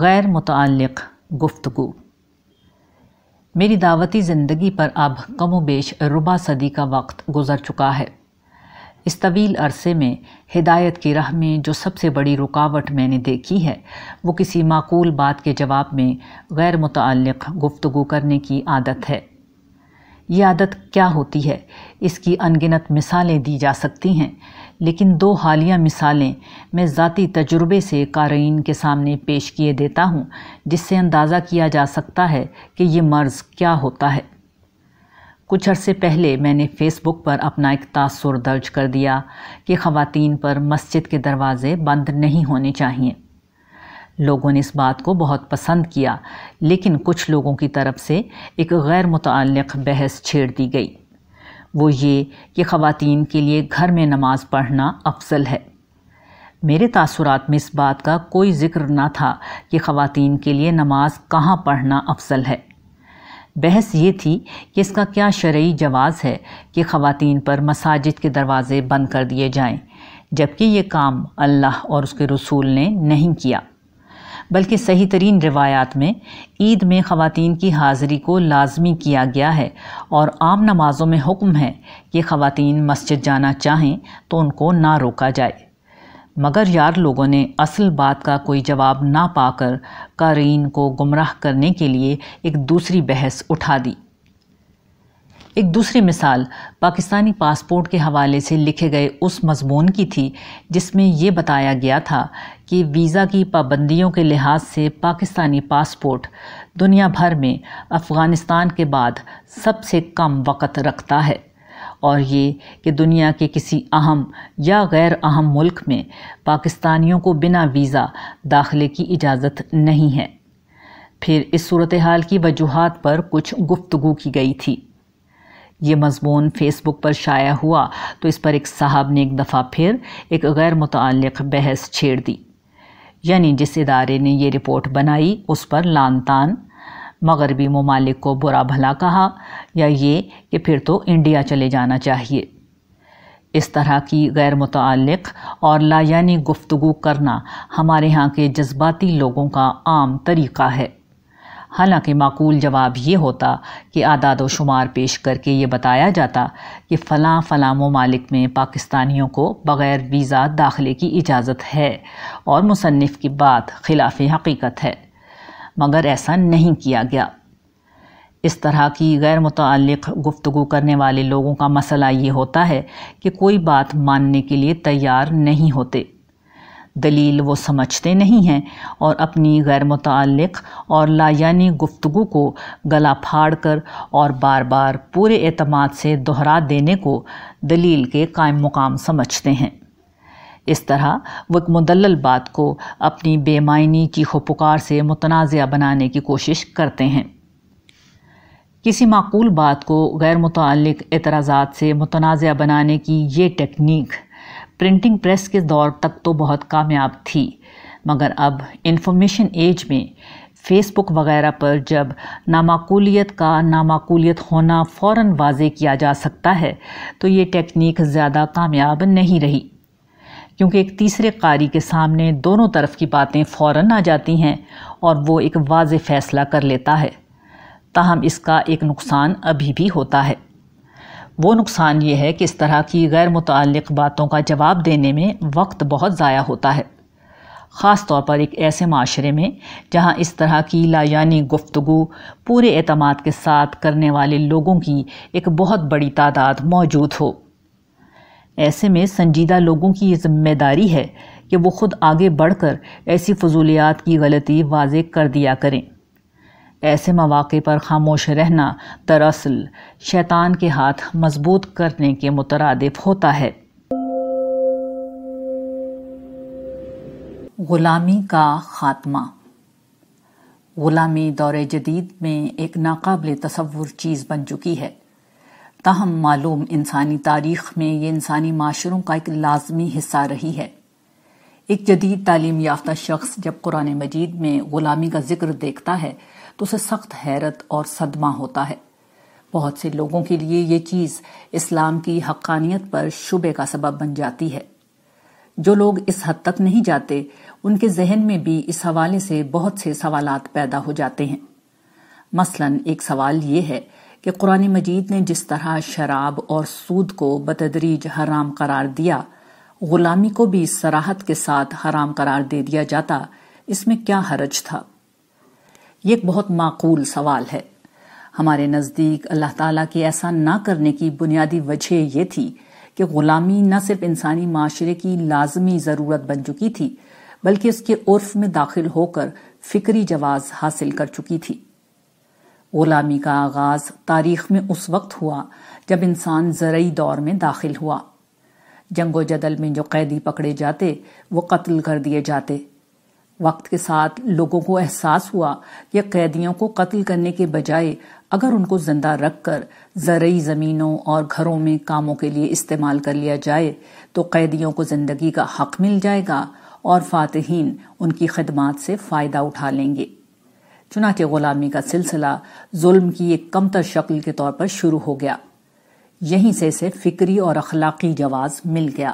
غیر متعلق گفتگو۔ میری دعوتی زندگی پر اب کم و بیش ربع صدی کا وقت گزر چکا ہے۔ اس طویل عرصے میں ہدایت کی راہ میں جو سب سے بڑی رکاوٹ میں نے دیکھی ہے، وہ کسی معقول بات کے جواب میں غیر متعلق گفتگو کرنے کی عادت ہے۔ یہ عادت کیا ہوتی ہے؟ اس کی انگنت مثالیں دی جا سکتی ہیں، لیکن دو حالیہ مثالیں میں ذاتی تجربے سے قارئین کے سامنے پیش کیے دیتا ہوں، جس سے اندازہ کیا جا سکتا ہے کہ یہ مرض کیا ہوتا ہے۔ کچھ عرصے پہلے میں نے فیس بک پر اپنا ایک تاثر درج کر دیا کہ خواتین پر مسجد کے دروازے بند نہیں ہونے چاہئیں۔ لوگوں نے اس بات کو بہت پسند کیا، لیکن کچھ لوگوں کی طرف سے ایک غیر متعلق بحث چھیڑ دی گئی۔ وہ یہ کہ خواتین کے لیے گھر میں نماز پڑھنا افضل ہے۔ میرے تاثرات میں اس بات کا کوئی ذکر نہ تھا کہ خواتین کے لیے نماز کہاں پڑھنا افضل ہے۔ بحث یہ تھی کہ اس کا کیا شرعی جواز ہے کہ خواتین پر مساجد کے دروازے بند کر دیے جائیں، جبکہ یہ کام اللہ اور اس کے رسول نے نہیں کیا۔ بلکہ صحیح ترین روایات میں عید میں خواتین کی حاضری کو لازمی کیا گیا ہے اور عام نمازوں میں حکم ہے کہ خواتین مسجد جانا چاہیں تو ان کو نہ روکا جائے۔ مگر یار لوگوں نے اصل بات کا کوئی جواب نہ پا کر قارئین کو گمراہ کرنے کے لیے ایک دوسری بحث اٹھا دی۔ ایک دوسری مثال پاکستانی پاسپورٹ کے حوالے سے لکھے گئے اس مضمون کی تھی، جس میں یہ بتایا گیا تھا کہ ویزا کی پابندیوں کے لحاظ سے پاکستانی پاسپورٹ دنیا بھر میں افغانستان کے بعد سب سے کم وقت رکھتا ہے۔ اور یہ کہ دنیا کے کسی اہم یا غیر اہم ملک میں پاکستانیوں کو بنا ویزا داخلے کی اجازت نہیں ہے۔ پھر اس صورتحال کی وجوہات پر کچھ گفتگو کی گئی تھی۔ یہ مضمون فیس بک پر شائع ہوا۔ تو اس پر ایک صاحب نے ایک دفعہ پھر ایک غیر متعلق بحث چھیڑ دی۔ یعنی جس ادارے نے یہ رپورٹ بنائی، اس پر لان تان مغربی ممالک کو برا بھلا کہا یا یہ کہ پھر تو انڈیا چلے جانا چاہیے۔ اس طرح کی غیر متعلق اور لا یعنی گفتگو کرنا ہمارے ہاں کے جذباتی لوگوں کا عام طریقہ ہے۔ حالانکہ معقول جواب یہ ہوتا کہ اعداد و شمار پیش کر کے یہ بتایا جاتا کہ فلاں فلاں ممالک میں پاکستانیوں کو بغیر ویزا داخلے کی اجازت ہے اور مصنف کی بات خلاف حقیقت ہے، مگر ایسا نہیں کیا گیا۔ اس طرح کی غیر متعلق گفتگو کرنے والے لوگوں کا مسئلہ یہ ہوتا ہے کہ کوئی بات ماننے کے لیے تیار نہیں ہوتے۔ دلیل وہ سمجھتے نہیں ہیں اور اپنی غیر متعلق اور لا یعنی گفتگو کو گلا پھاڑ کر اور بار بار پورے اعتماد سے دہرا دینے کو دلیل کے قائم مقام سمجھتے ہیں۔ اس طرح وہ ایک مدلل بات کو اپنی بے معنی چیخ و پکار سے متنازعہ بنانے کی کوشش کرتے ہیں۔ کسی معقول بات کو غیر متعلق اعتراضات سے متنازعہ بنانے کی یہ ٹیکنیک پرنٹنگ پریس کے دور تک تو بہت کامیاب تھی، مگر اب انفارمیشن ایج میں فیس بک وغیرہ پر جب نامعقولیت کا نامعقولیت ہونا فوراً واضح کیا جا سکتا ہے، تو یہ ٹیکنیک زیادہ کامیاب نہیں رہی۔ کیونکہ ایک تیسرے قاری کے سامنے دونوں طرف کی باتیں فوراً آ جاتی ہیں اور وہ ایک واضح فیصلہ کر لیتا ہے۔ تاہم اس کا ایک نقصان ابھی بھی ہوتا ہے۔ وہ نقصان یہ ہے کہ اس طرح کی غیر متعلق باتوں کا جواب دینے میں وقت بہت ضائع ہوتا ہے، خاص طور پر ایک ایسے معاشرے میں جہاں اس طرح کی لایانی گفتگو پورے اعتماد کے ساتھ کرنے والے لوگوں کی ایک بہت بڑی تعداد موجود ہو۔ ایسے میں سنجیدہ لوگوں کی یہ ذمہ داری ہے کہ وہ خود آگے بڑھ کر ایسی فضولیات کی غلطی واضح کر دیا کریں۔ ایسے مواقع پر خاموش رہنا دراصل شیطان کے ہاتھ مضبوط کرنے کے مترادف ہوتا ہے۔ غلامی کا خاتمہ۔ غلامی دور جدید میں ایک ناقابل تصور چیز بن چکی ہے۔ تاہم معلوم انسانی تاریخ میں یہ انسانی معاشروں کا ایک لازمی حصہ رہی ہے۔ ایک جدید تعلیم یافتہ شخص جب قرآن مجید میں غلامی کا ذکر دیکھتا ہے تو اسے سخت حیرت اور صدمہ ہوتا ہے۔ بہت سے لوگوں کے لیے یہ چیز اسلام کی حقانیت پر شبے کا سبب بن جاتی ہے۔ جو لوگ اس حد تک نہیں جاتے، ان کے ذہن میں بھی اس حوالے سے بہت سے سوالات پیدا ہو جاتے ہیں۔ مثلا ایک سوال یہ ہے کہ قرآن مجید نے جس طرح شراب اور سود کو بتدریج حرام قرار دیا، غلامی کو بھی سراحت کے ساتھ حرام قرار دے دیا جاتا، اس میں کیا حرج تھا؟ یہ ایک بہت معقول سوال ہے۔ ہمارے نزدیک اللہ تعالیٰ کے ایسا نہ کرنے کی بنیادی وجہ یہ تھی کہ غلامی نہ صرف انسانی معاشرے کی لازمی ضرورت بن چکی تھی، بلکہ اس کے عرف میں داخل ہو کر فکری جواز حاصل کر چکی تھی۔ غلامی کا آغاز تاریخ میں اس وقت ہوا جب انسان زرعی دور میں داخل ہوا۔ جنگ و جدل میں جو قیدی پکڑے جاتے، وہ قتل کر دیے جاتے۔ وقت کے ساتھ لوگوں کو احساس ہوا کہ قیدیوں کو قتل کرنے کے بجائے اگر ان کو زندہ رکھ کر زرعی زمینوں اور گھروں میں کاموں کے لیے استعمال کر لیا جائے تو قیدیوں کو زندگی کا حق مل جائے گا اور فاتحین ان کی خدمات سے فائدہ اٹھا لیں گے۔ چنانچہ غلامی کا سلسلہ ظلم کی ایک کمتر شکل کے طور پر شروع ہو گیا۔ یہیں سے اسے فکری اور اخلاقی جواز مل گیا۔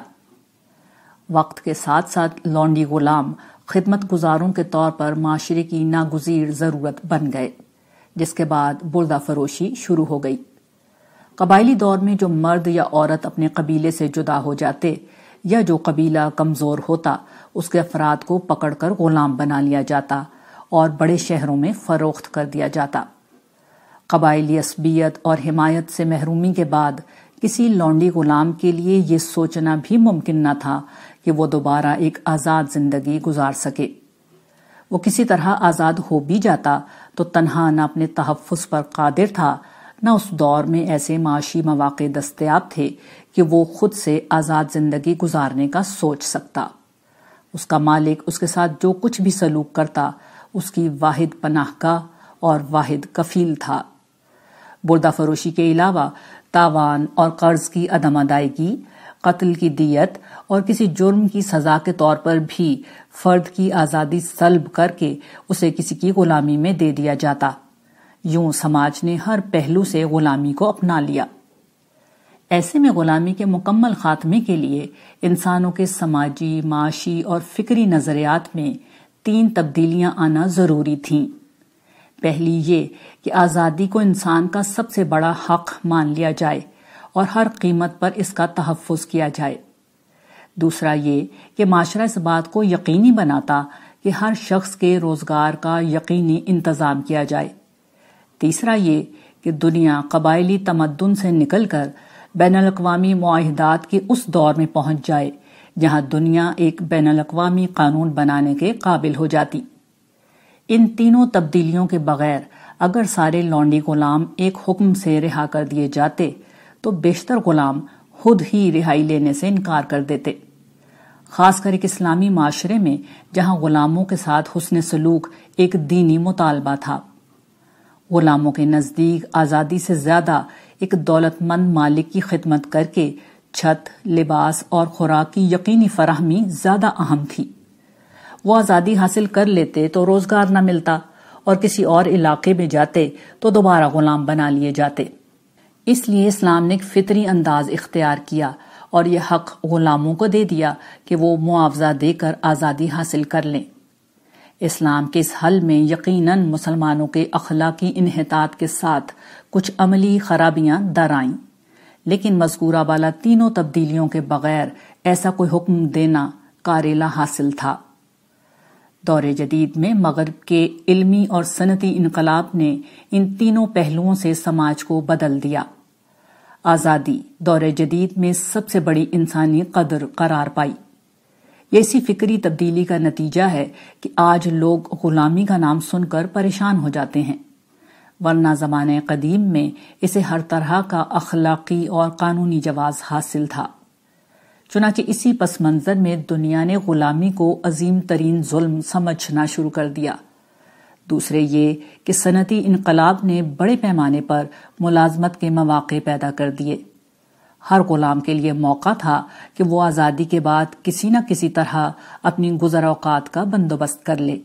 وقت کے ساتھ ساتھ لونڈی غلام خدمت گزاروں کے طور پر معاشرے کی ناگزیر ضرورت بن گئے، جس کے بعد بردہ فروشی شروع ہو گئی۔ قبائلی دور میں جو مرد یا عورت اپنے قبیلے سے جدا ہو جاتے یا جو قبیلہ کمزور ہوتا، اس کے افراد کو پکڑ کر غلام بنا لیا جاتا اور بڑے شہروں میں فروخت کر دیا جاتا۔ قبائلی عصبیت اور حمایت سے محرومی کے بعد کسی لونڈی غلام کے لیے یہ سوچنا بھی ممکن نہ تھا کہ وہ دوبارہ ایک آزاد زندگی گزار سکے۔ وہ کسی طرح آزاد ہو بھی جاتا تو تنہا نہ اپنے تحفظ پر قادر تھا، نہ اس دور میں ایسے معاشی مواقع دستیاب تھے کہ وہ خود سے آزاد زندگی گزارنے کا سوچ سکتا۔ اس کا مالک اس کے ساتھ جو کچھ بھی سلوک کرتا، اس کی واحد پناہ کا اور واحد کفیل تھا۔ بردہ فروشی کے علاوہ تاوان اور قرض کی عدم ادائیگی قتل کی دیت اور کسی جرم کی سزا کے طور پر بھی فرد کی آزادی سلب کر کے اسے کسی کی غلامی میں دے دیا جاتا۔ یوں سماج نے ہر پہلو سے غلامی کو اپنا لیا۔ ایسے میں غلامی کے مکمل خاتمے کے لیے انسانوں کے سماجی، معاشی اور فکری نظریات میں تین تبدیلیاں آنا ضروری تھیں۔ پہلی یہ کہ آزادی کو انسان کا سب سے بڑا حق مان لیا جائے۔ اور ہر قیمت پر اس کا تحفظ کیا جائے۔ دوسرا یہ کہ معاشرہ اس بات کو یقینی بناتا کہ ہر شخص کے روزگار کا یقینی انتظام کیا جائے۔ تیسرا یہ کہ دنیا قبائلی تمدن سے نکل کر بین الاقوامی معاہدات کے اس دور میں پہنچ جائے، جہاں دنیا ایک بین الاقوامی قانون بنانے کے قابل ہو جاتی۔ ان تینوں تبدیلیوں کے بغیر اگر سارے لونڈی غلام ایک حکم سے رہا کر دیے جاتے تو بیشتر غلام خود ہی رہائی لینے سے انکار کر دیتے۔ خاص کر ایک اسلامی معاشرے میں جہاں غلاموں کے ساتھ حسن سلوک ایک دینی مطالبہ تھا۔ غلاموں کے نزدیک آزادی سے زیادہ ایک دولت مند مالک کی خدمت کر کے چھت، لباس اور خوراک کی یقینی فراہمی زیادہ اہم تھی۔ وہ آزادی حاصل کر لیتے تو روزگار نہ ملتا اور کسی اور علاقے میں جاتے تو دوبارہ غلام بنا لیے جاتے۔ اس لیے اسلام نے ایک فطری انداز اختیار کیا اور یہ حق غلاموں کو دے دیا کہ وہ معاوضہ دے کر آزادی حاصل کر لیں۔ اسلام کے اس حل میں یقیناً مسلمانوں کے اخلاقی انحطاط کے ساتھ کچھ عملی خرابیاں در آئیں، لیکن مذکورہ بالا تینوں تبدیلیوں کے بغیر ایسا کوئی حکم دینا کاریلا حاصل تھا۔ دور جدید میں مغرب کے علمی اور صنعتی انقلاب نے ان تینوں پہلوؤں سے سماج کو بدل دیا۔ آزادی دور جدید میں سب سے بڑی انسانی قدر قرار پائی۔ یہ اسی فکری تبدیلی کا نتیجہ ہے کہ آج لوگ غلامی کا نام سن کر پریشان ہو جاتے ہیں۔ ورنہ زمانے قدیم میں اسے ہر طرح کا اخلاقی اور قانونی جواز حاصل تھا۔ چنانچہ اسی پس منظر میں دنیا نے غلامی کو عظیم ترین ظلم سمجھنا شروع کر دیا۔ دوسرے یہ کہ صنعتی انقلاب نے بڑے پیمانے پر ملازمت کے مواقع پیدا کر دیے۔ ہر غلام کے لیے موقع تھا کہ وہ آزادی کے بعد کسی نہ کسی طرح اپنی گزر اوقات کا بندوبست کر لے۔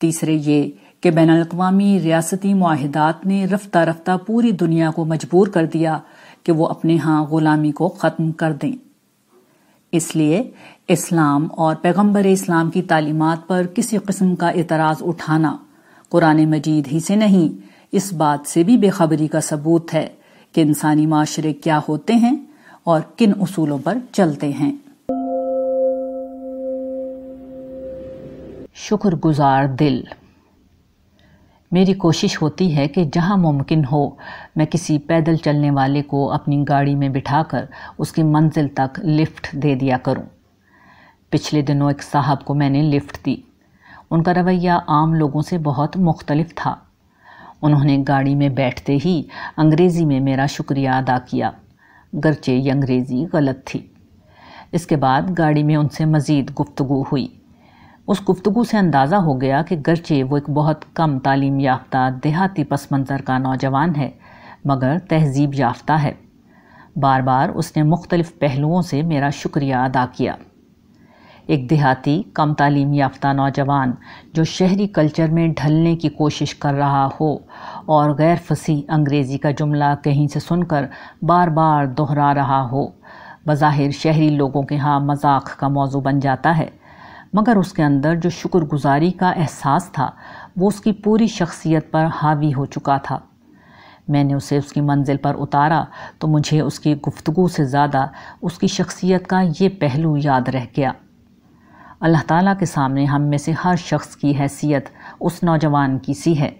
تیسرے یہ کہ بین الاقوامی ریاستی معاہدات نے رفتہ رفتہ پوری دنیا کو مجبور کر دیا کہ وہ اپنے ہاں غلامی کو ختم کر دیں۔ اس لیے اسلام اور پیغمبر اسلام کی تعلیمات پر کسی قسم کا اعتراض اٹھانا قرآن مجید ہی سے نہیں، اس بات سے بھی بے خبری کا ثبوت ہے کہ انسانی معاشرے کیا ہوتے ہیں اور کن اصولوں پر چلتے ہیں۔ شکر گزار دل۔ میری کوشش ہوتی ہے کہ جہاں ممکن ہو میں کسی پیدل چلنے والے کو اپنی گاڑی میں بٹھا کر اس کی منزل تک لفٹ دے دیا کروں۔ پچھلے دنوں ایک صاحب کو میں نے لفٹ دی۔ ان کا رویہ عام لوگوں سے بہت مختلف تھا۔ انہوں نے گاڑی میں بیٹھتے ہی انگریزی میں میرا شکریہ ادا کیا۔ گرچہ یہ انگریزی غلط تھی۔ اس کے بعد گاڑی میں ان سے مزید گفتگو ہوئی۔ اس گفتگو سے اندازہ ہو گیا کہ گرچہ وہ ایک بہت کم تعلیم یافتہ دیہاتی پس منظر کا نوجوان ہے، مگر تہذیب یافتہ ہے۔ بار بار اس نے مختلف پہلوؤں سے میرا شکریہ ادا کیا۔ ایک دیہاتی کم تعلیم یافتہ نوجوان جو شہری کلچر میں ڈھلنے کی کوشش کر رہا ہو اور غیر فصیح انگریزی کا جملہ کہیں سے سن کر بار بار دہرا رہا ہو، بظاہر شہری لوگوں کے ہاں مذاق کا موضوع بن جاتا ہے۔ مگر اس کے اندر جو شکر گزاری کا احساس تھا، وہ اس کی پوری شخصیت پر حاوی ہو چکا تھا۔ میں نے اسے اس کی منزل پر اتارا تو مجھے اس کی گفتگو سے زیادہ اس کی شخصیت کا یہ پہلو یاد رہ گیا۔ اللہ تعالیٰ کے سامنے ہم میں سے ہر شخص کی حیثیت اس نوجوان کی سی ہے۔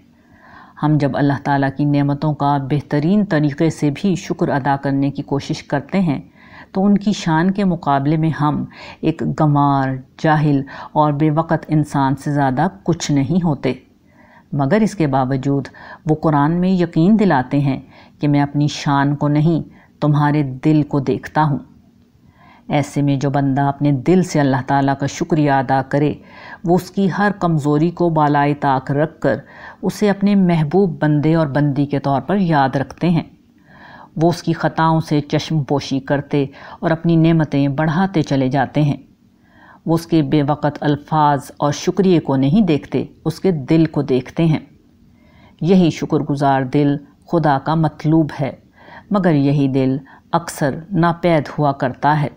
ہم جب اللہ تعالیٰ کی نعمتوں کا بہترین طریقے سے بھی شکر ادا کرنے کی کوشش کرتے ہیں تو ان کی شان کے مقابلے میں ہم ایک گمار، جاہل اور بے وقت انسان سے زیادہ کچھ نہیں ہوتے۔ مگر اس کے باوجود وہ قرآن میں یقین دلاتے ہیں کہ میں اپنی شان کو نہیں، تمہارے دل کو دیکھتا ہوں۔ ایسے میں جو بندہ اپنے دل سے اللہ تعالیٰ کا شکریہ ادا کرے، وہ اس کی ہر کمزوری کو بالائے طاق رکھ کر اسے اپنے محبوب بندے اور بندی کے طور پر یاد رکھتے ہیں۔ وہ اس کی خطاؤں سے چشم پوشی کرتے اور اپنی نعمتیں بڑھاتے چلے جاتے ہیں۔ وہ اس کے بے وقت الفاظ اور شکریہ کو نہیں دیکھتے، اس کے دل کو دیکھتے ہیں۔ یہی شکر گزار دل خدا کا مطلوب ہے، مگر یہی دل اکثر ناپید ہوا کرتا ہے۔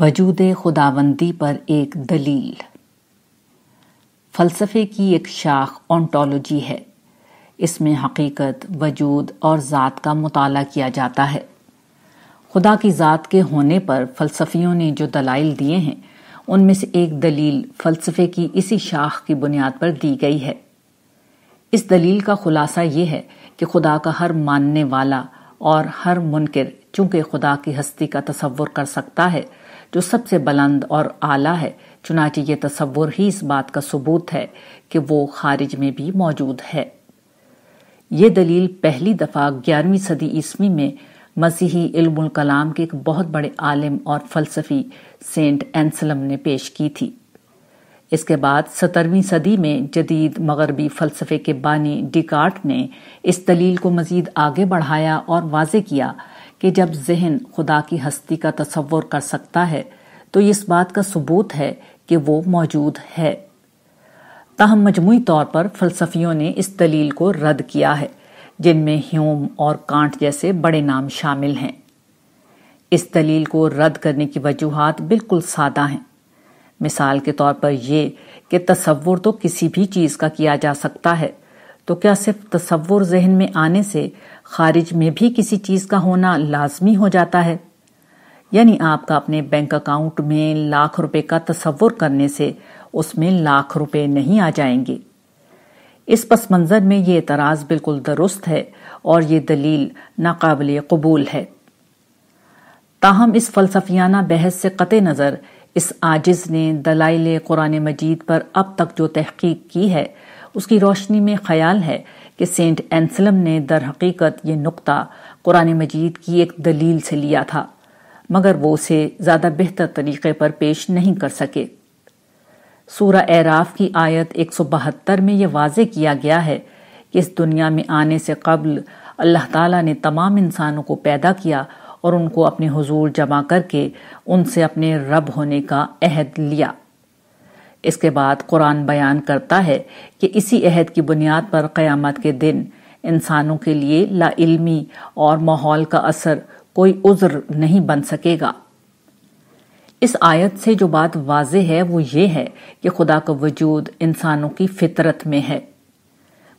وجود خداوندی پر ایک دلیل۔ فلسفے کی ایک شاخ اونٹولوجی ہے۔ اس میں حقیقت، وجود اور ذات کا مطالعہ کیا جاتا ہے۔ خدا کی ذات کے ہونے پر فلسفیوں نے جو دلائل دیے ہیں، ان میں سے ایک دلیل فلسفے کی اسی شاخ کی بنیاد پر دی گئی ہے۔ اس دلیل کا خلاصہ یہ ہے کہ خدا کا ہر ماننے والا اور ہر منکر چونکہ خدا کی ہستی کا تصور کر سکتا ہے، جو سب سے بلند اور اعلیٰ ہے، چنانچہ یہ تصور ہی اس بات کا ثبوت ہے کہ وہ خارج میں بھی موجود ہے۔ یہ دلیل پہلی دفعہ گیارہویں صدی عیسوی میں مسیحی علم الکلام کے ایک بہت بڑے عالم اور فلسفی سینٹ اینسلم نے پیش کی تھی۔ اس کے بعد سترویں صدی میں جدید مغربی فلسفے کے بانی ڈیکارٹ نے اس دلیل کو مزید آگے بڑھایا اور واضح کیا کہ جب ذہن خدا کی ہستی کا تصور کر سکتا ہے تو اس بات کا ثبوت ہے کہ وہ موجود ہے۔ تاہم مجموعی طور پر فلسفیوں نے اس دلیل کو رد کیا ہے، جن میں ہیوم اور کانٹ جیسے بڑے نام شامل ہیں۔ اس دلیل کو رد کرنے کی وجوہات بالکل سادہ ہیں۔ مثال کے طور پر یہ کہ تصور تو کسی بھی چیز کا کیا جا سکتا ہے، تو کیا صرف تصور ذہن میں آنے سے خارج میں بھی کسی چیز کا ہونا لازمی ہو جاتا ہے؟ یعنی آپ کا اپنے بینک اکاؤنٹ میں لاکھ روپے کا تصور کرنے سے اس میں لاکھ روپے نہیں آ جائیں گے۔ اس پس منظر میں یہ اعتراض بالکل درست ہے اور یہ دلیل ناقابل قبول ہے۔ تاہم، اس فلسفیانہ بحث سے قطع نظر اس آجز نے دلائل قرآن مجید پر اب تک جو تحقیق کی ہے، اس کی روشنی میں خیال ہے کہ سینٹ اینسلم نے در حقیقت یہ نقطہ قرآن مجید کی ایک دلیل سے لیا تھا، مگر وہ اسے زیادہ بہتر طریقے پر پیش نہیں کر سکے۔ سورہ اعراف کی آیت 172 میں یہ واضح کیا گیا ہے کہ اس دنیا میں آنے سے قبل اللہ تعالیٰ نے تمام انسانوں کو پیدا کیا اور ان کو اپنے حضور جمع کر کے ان سے اپنے رب ہونے کا عہد لیا۔ اس کے بعد قرآن بیان کرتا ہے کہ اسی عہد کی بنیاد پر قیامت کے دن انسانوں کے لیے لا علمی اور ماحول کا اثر کوئی عذر نہیں بن سکے گا۔ اس آیت سے جو بات واضح ہے وہ یہ ہے کہ خدا کا وجود انسانوں کی فطرت میں ہے۔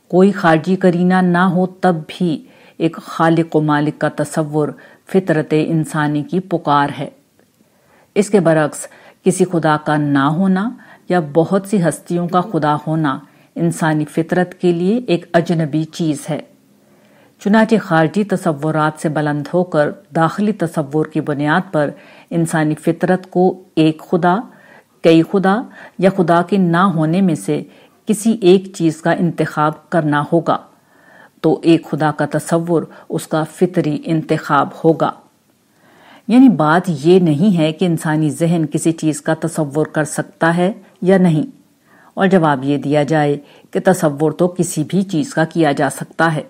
کوئی خارجی کرینہ نہ ہو تب بھی ایک خالق و مالک کا تصور فطرت انسانی کی پکار ہے۔ اس کے برعکس کسی خدا کا نہ ہونا یا بہت سی ہستیوں کا خدا ہونا انسانی فطرت کے لیے ایک اجنبی چیز ہے۔ چنانچہ خارجی تصورات سے بلند ہو کر داخلی تصور کی بنیاد پر انسانی فطرت کو ایک خدا، کئی خدا یا خدا کے نہ ہونے میں سے کسی ایک چیز کا انتخاب کرنا ہوگا۔ تو ایک خدا کا تصور اس کا فطری انتخاب ہوگا۔ یعنی بات یہ نہیں ہے کہ انسانی ذہن کسی چیز کا تصور کر سکتا ہے یا نہیں۔ اور جواب یہ دیا جائے کہ تصور تو کسی بھی چیز کا کیا جا سکتا ہے۔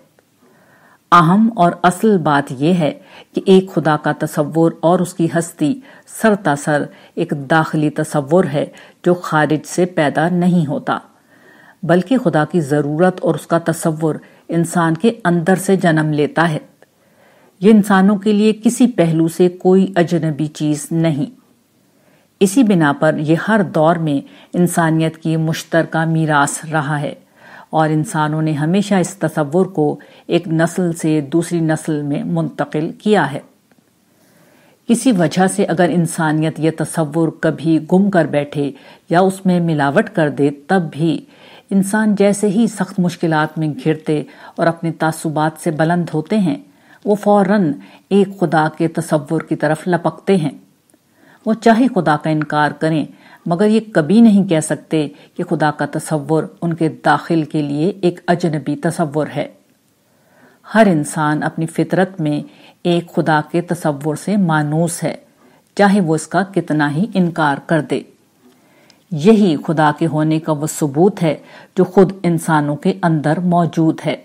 اہم اور اصل بات یہ ہے کہ ایک خدا کا تصور اور اس کی ہستی سر تاثر ایک داخلی تصور ہے جو خارج سے پیدا نہیں ہوتا، بلکہ خدا کی ضرورت اور اس کا تصور انسان کے اندر سے جنم لیتا ہے۔ یہ انسانوں کے لیے کسی پہلو سے کوئی اجنبی چیز نہیں۔ اسی بنا پر یہ ہر دور میں انسانیت کی مشترکہ میراث رہا ہے۔ اور انسانوں نے ہمیشہ اس تصور کو ایک نسل سے دوسری نسل میں منتقل کیا ہے۔ کسی وجہ سے اگر انسانیت یہ تصور کبھی گم کر بیٹھے یا اس میں ملاوٹ کر دے، تب بھی انسان جیسے ہی سخت مشکلات میں گھرتے اور اپنے تعصبات سے بلند ہوتے ہیں، وہ فوراً ایک خدا کے تصور کی طرف لپکتے ہیں۔ وہ چاہے خدا کا انکار کریں مگر یہ کبھی نہیں کہہ سکتے کہ خدا کا تصور ان کے داخل کے لیے ایک اجنبی تصور ہے۔ ہر انسان اپنی فطرت میں ایک خدا کے تصور سے مانوس ہے، چاہے وہ اس کا کتنا ہی انکار کر دے۔ یہی خدا کے ہونے کا وہ ثبوت ہے جو خود انسانوں کے اندر موجود ہے۔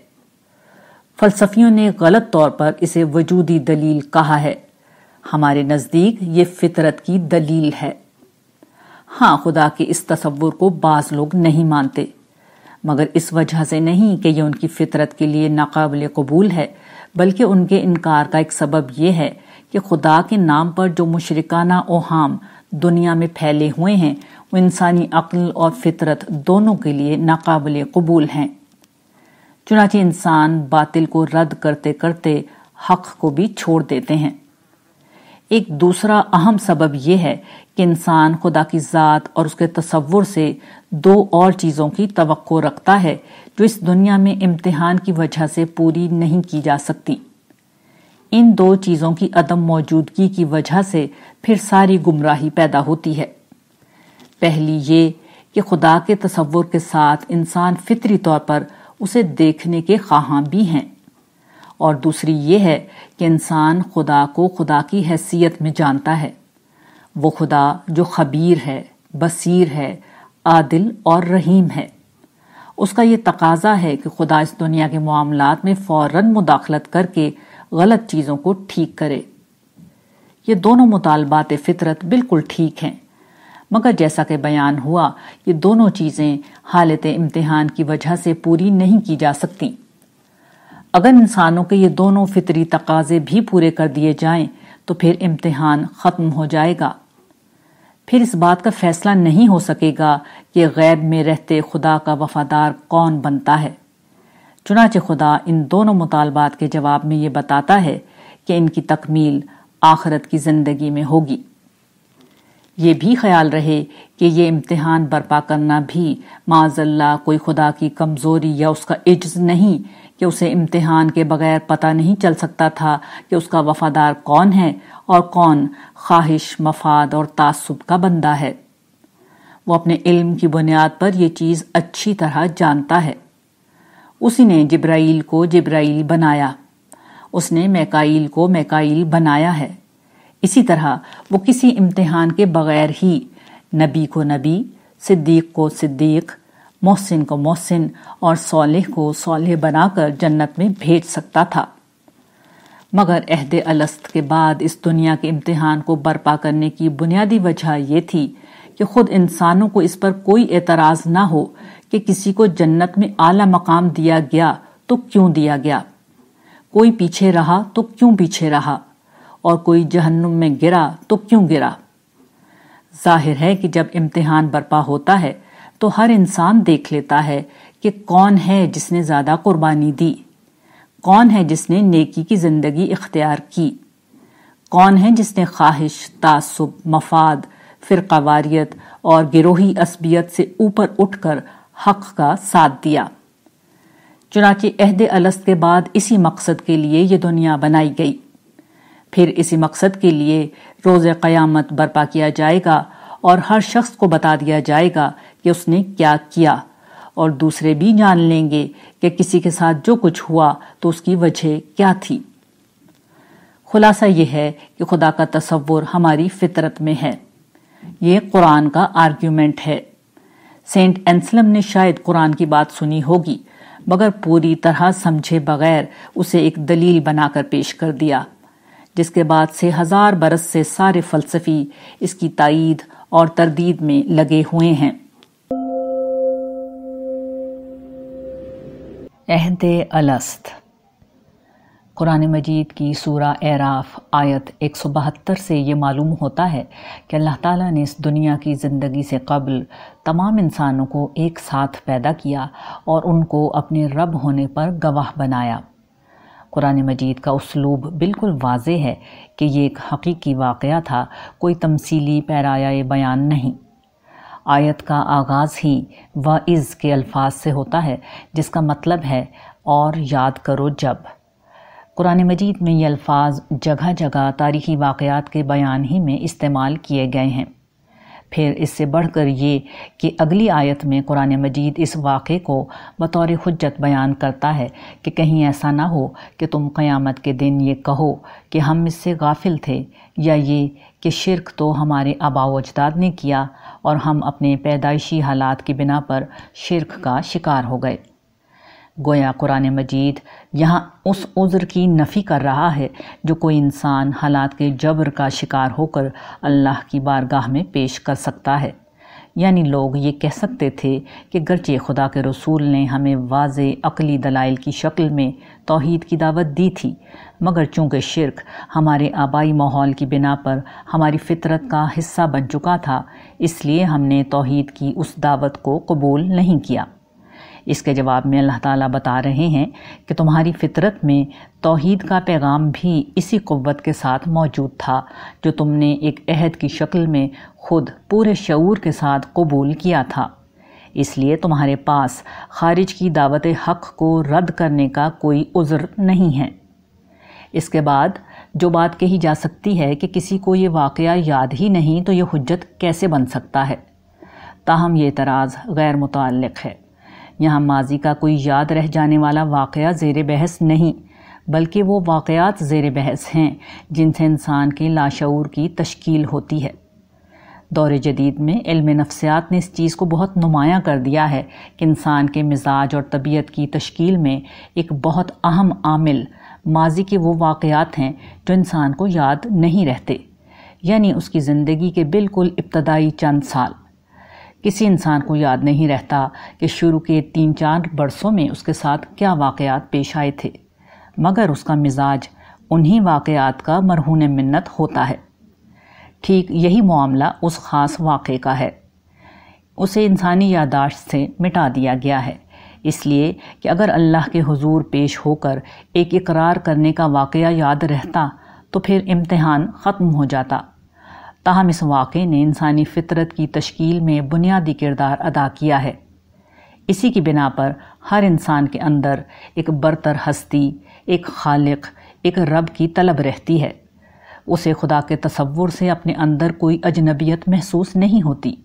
فلسفیوں نے غلط طور پر اسے وجودی دلیل کہا ہے۔ ہمارے نزدیک یہ فطرت کی دلیل ہے۔ ہاں خدا کے اس تصور کو بعض لوگ نہیں مانتے۔ مگر اس وجہ سے نہیں کہ یہ ان کی فطرت کے لیے ناقابل قبول ہے، بلکہ ان کے انکار کا ایک سبب یہ ہے کہ خدا کے نام پر جو مشرکانہ اوہام دنیا میں پھیلے ہوئے ہیں، وہ انسانی عقل اور فطرت دونوں کے لیے ناقابل قبول ہیں۔ چنانچہ انسان باطل کو رد کرتے کرتے حق کو بھی چھوڑ دیتے ہیں۔ ایک دوسرا اہم سبب یہ ہے کہ انسان خدا کی ذات اور اس کے تصور سے دو اور چیزوں کی توقع رکھتا ہے جو اس دنیا میں امتحان کی وجہ سے پوری نہیں کی جا سکتی۔ ان دو چیزوں کی عدم موجودگی کی وجہ سے پھر ساری گمراہی پیدا ہوتی ہے۔ پہلی یہ کہ خدا کے تصور کے ساتھ انسان فطری طور پر اسے دیکھنے کے خواہاں بھی ہیں۔ اور دوسری یہ ہے کہ انسان خدا کو خدا کی حیثیت میں جانتا ہے۔ وہ خدا جو خبیر ہے، بصیر ہے، عادل اور رحیم ہے۔ اس کا یہ تقاضا ہے کہ خدا اس دنیا کے معاملات میں فوراً مداخلت کر کے غلط چیزوں کو ٹھیک کرے۔ یہ دونوں مطالبات فطرت بالکل ٹھیک ہیں۔ مگر جیسا کہ بیان ہوا، یہ دونوں چیزیں حالت امتحان کی وجہ سے پوری نہیں کی جا سکتی اگر انسانوں کے یہ دونوں فطری تقاضے بھی پورے کر دیے جائیں، تو پھر امتحان ختم ہو جائے گا۔ پھر اس بات کا فیصلہ نہیں ہو سکے گا کہ غیب میں رہتے خدا کا وفادار کون بنتا ہے۔ چنانچہ خدا ان دونوں مطالبات کے جواب میں یہ بتاتا ہے کہ ان کی تکمیل آخرت کی زندگی میں ہوگی۔ یہ بھی خیال رہے کہ یہ امتحان برپا کرنا بھی معذ اللہ کوئی خدا کی کمزوری یا اس کا عجز نہیں کہ اسے امتحان کے بغیر پتہ نہیں چل سکتا تھا کہ اس کا وفادار کون ہے اور کون خواہش، مفاد اور تعصب کا بندہ ہے۔ وہ اپنے علم کی بنیاد پر یہ چیز اچھی طرح جانتا ہے۔ اسی نے جبرائیل کو جبرائیل بنایا۔ اس نے میکائیل کو میکائیل بنایا ہے۔ اسی طرح وہ کسی امتحان کے بغیر ہی نبی کو نبی، صدیق کو صدیق محسن کو محسن اور صالح کو صالح بنا کر جنت میں بھیج سکتا تھا۔ مگر عہد الست کے بعد اس دنیا کے امتحان کو برپا کرنے کی بنیادی وجہ یہ تھی کہ خود انسانوں کو اس پر کوئی اعتراض نہ ہو کہ کسی کو جنت میں اعلی مقام دیا گیا تو کیوں دیا گیا۔ کوئی پیچھے رہا تو کیوں پیچھے رہا؟ اور کوئی جہنم میں گرا تو کیوں گرا؟ ظاہر ہے کہ جب امتحان برپا ہوتا ہے تو ہر انسان دیکھ لیتا ہے کہ کون ہے جس نے زیادہ قربانی دی۔ کون ہے جس نے نیکی کی زندگی اختیار کی۔ کون ہے جس نے خواہش، تعصب، مفاد، فرقہ واریت اور گروہی عصبیت سے اوپر اٹھ کر حق کا ساتھ دیا۔ چنانچہ عہد الست کے بعد اسی مقصد کے لیے یہ دنیا بنائی گئی۔ پھر اسی مقصد کے لیے روز قیامت برپا کیا جائے گا اور ہر شخص کو بتا دیا جائے گا کہ اس نے کیا کیا اور دوسرے بھی جان لیں گے کہ کسی کے ساتھ جو کچھ ہوا تو اس کی وجہ کیا تھی۔ خلاصہ یہ ہے کہ خدا کا تصور ہماری فطرت میں ہے۔ یہ قرآن کا آرگیومنٹ ہے۔ سینٹ انسلم نے شاید قرآن کی بات سنی ہوگی، مگر پوری طرح سمجھے بغیر اسے ایک دلیل بنا کر پیش کر دیا، جس کے بعد سے ہزار برس سے سارے فلسفی اس کی تائید اور تردید میں لگے ہوئے ہیں۔ عہد الست قرآن مجید کی سورہ اعراف آیت ایک سو بہتر سے یہ معلوم ہوتا ہے کہ اللہ تعالیٰ نے اس دنیا کی زندگی سے قبل تمام انسانوں کو ایک ساتھ پیدا کیا اور ان کو اپنے رب ہونے پر گواہ بنایا۔ قرآن مجید کا اسلوب بالکل واضح ہے کہ یہ ایک حقیقی واقعہ تھا، کوئی تمثیلی پیرایا بیان نہیں۔ آیت کا آغاز ہی وعز کے الفاظ سے ہوتا ہے، جس کا مطلب ہے اور یاد کرو جب۔ قرآن مجید میں یہ الفاظ جگہ جگہ تاریخی واقعات کے بیان ہی میں استعمال کیے گئے ہیں۔ پھر اس سے بڑھ کر یہ کہ اگلی آیت میں قرآن مجید اس واقعے کو بطور حجت بیان کرتا ہے کہ کہیں ایسا نہ ہو کہ تم قیامت کے دن یہ کہو کہ ہم اس سے غافل تھے یا یہ کہ شرک تو ہمارے آبا و اجداد نے کیا اور ہم اپنے پیدائشی حالات کی بنا پر شرک کا شکار ہو گئے۔ گویا قرآن مجید یہاں اس عذر کی نفی کر رہا ہے جو کوئی انسان حالات کے جبر کا شکار ہو کر اللہ کی بارگاہ میں پیش کر سکتا ہے۔ یعنی لوگ یہ کہہ سکتے تھے کہ گرچہ خدا کے رسول نے ہمیں واضح عقلی دلائل کی شکل میں توحید کی دعوت دی تھی، مگر چونکہ شرک ہمارے آبائی ماحول کی بنا پر ہماری فطرت کا حصہ بن چکا تھا، اس لیے ہم نے توحید کی اس دعوت کو قبول نہیں کیا۔ اس کے جواب میں اللہ تعالیٰ بتا رہے ہیں کہ تمہاری فطرت میں توحید کا پیغام بھی اسی قوت کے ساتھ موجود تھا جو تم نے ایک عہد کی شکل میں خود پورے شعور کے ساتھ قبول کیا تھا۔ اس لیے تمہارے پاس خارج کی دعوت حق کو رد کرنے کا کوئی عذر نہیں ہے۔ اس کے بعد جو بات کہی جا سکتی ہے کہ کسی کو یہ واقعہ یاد ہی نہیں تو یہ حجت کیسے بن سکتا ہے؟ تاہم یہ اعتراض غیر متعلق ہے۔ یہاں ماضی کا کوئی یاد رہ جانے والا واقعہ زیر بحث نہیں، بلکہ وہ واقعات زیر بحث ہیں جن سے انسان کے لاشعور کی تشکیل ہوتی ہے۔ دور جدید میں علم نفسیات نے اس چیز کو بہت نمایاں کر دیا ہے کہ انسان کے مزاج اور طبیعت کی تشکیل میں ایک بہت اہم عامل ماضی کے وہ واقعات ہیں جو انسان کو یاد نہیں رہتے یعنی اس کی زندگی کے بالکل ابتدائی چند سال۔ کسی انسان کو یاد نہیں رہتا کہ شروع کے تین چار برسوں میں اس کے ساتھ کیا واقعات پیش آئے تھے۔ مگر اس کا مزاج انہی واقعات کا مرہون منت ہوتا ہے۔ ٹھیک یہی معاملہ اس خاص واقعے کا ہے۔ اسے انسانی یاداشت سے مٹا دیا گیا ہے۔ اس لیے کہ اگر اللہ کے حضور پیش ہو کر ایک اقرار کرنے کا واقعہ یاد رہتا تو پھر امتحان ختم ہو جاتا۔ تاہم اس واقعے نے انسانی فطرت کی تشکیل میں بنیادی کردار ادا کیا ہے۔ اسی کی بنا پر ہر انسان کے اندر ایک برتر ہستی، ایک خالق، ایک رب کی طلب رہتی ہے۔ اسے خدا کے تصور سے اپنے اندر کوئی اجنبیت محسوس نہیں ہوتی۔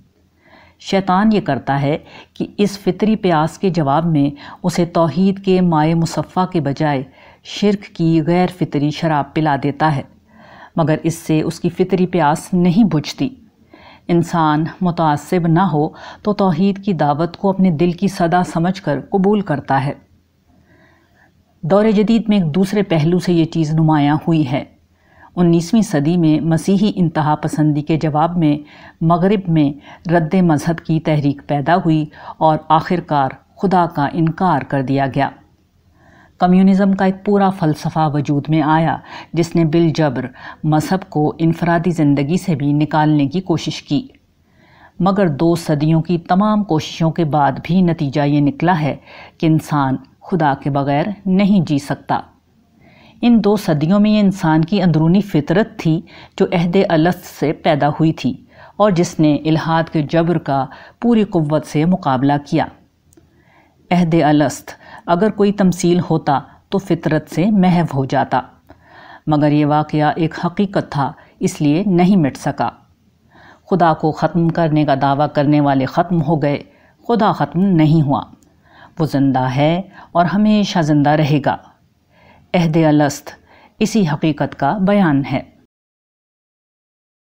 شیطان یہ کرتا ہے کہ اس فطری پیاس کے جواب میں اسے توحید کے مائع مصفہ کے بجائے شرک کی غیر فطری شراب پلا دیتا ہے۔ مگر اس سے اس کی فطری پیاس نہیں بجھتی۔ انسان متعصب نہ ہو تو توحید کی دعوت کو اپنے دل کی صدا سمجھ کر قبول کرتا ہے۔ دور جدید میں ایک دوسرے پہلو سے یہ چیز نمایاں ہوئی ہے۔ انیسویں صدی میں مسیحی انتہا پسندی کے جواب میں مغرب میں رد مذہب کی تحریک پیدا ہوئی اور آخر کار خدا کا انکار کر دیا گیا۔ کمیونزم کا ایک پورا فلسفہ وجود میں آیا، جس نے بل جبر مذہب کو انفرادی زندگی سے بھی نکالنے کی کوشش کی۔ مگر دو صدیوں کی تمام کوششوں کے بعد بھی نتیجہ یہ نکلا ہے کہ انسان خدا کے بغیر نہیں جی سکتا۔ ان دو صدیوں میں یہ انسان کی اندرونی فطرت تھی جو عہد الست سے پیدا ہوئی تھی اور جس نے الہاد کے جبر کا پوری قوت سے مقابلہ کیا۔ عہد الست اگر کوئی تمثیل ہوتا تو فطرت سے محو ہو جاتا۔ مگر یہ واقعہ ایک حقیقت تھا، اس لیے نہیں مٹ سکا۔ خدا کو ختم کرنے کا دعویٰ کرنے والے ختم ہو گئے، خدا ختم نہیں ہوا۔ وہ زندہ ہے اور ہمیشہ زندہ رہے گا۔ عہد الست اسی حقیقت کا بیان ہے۔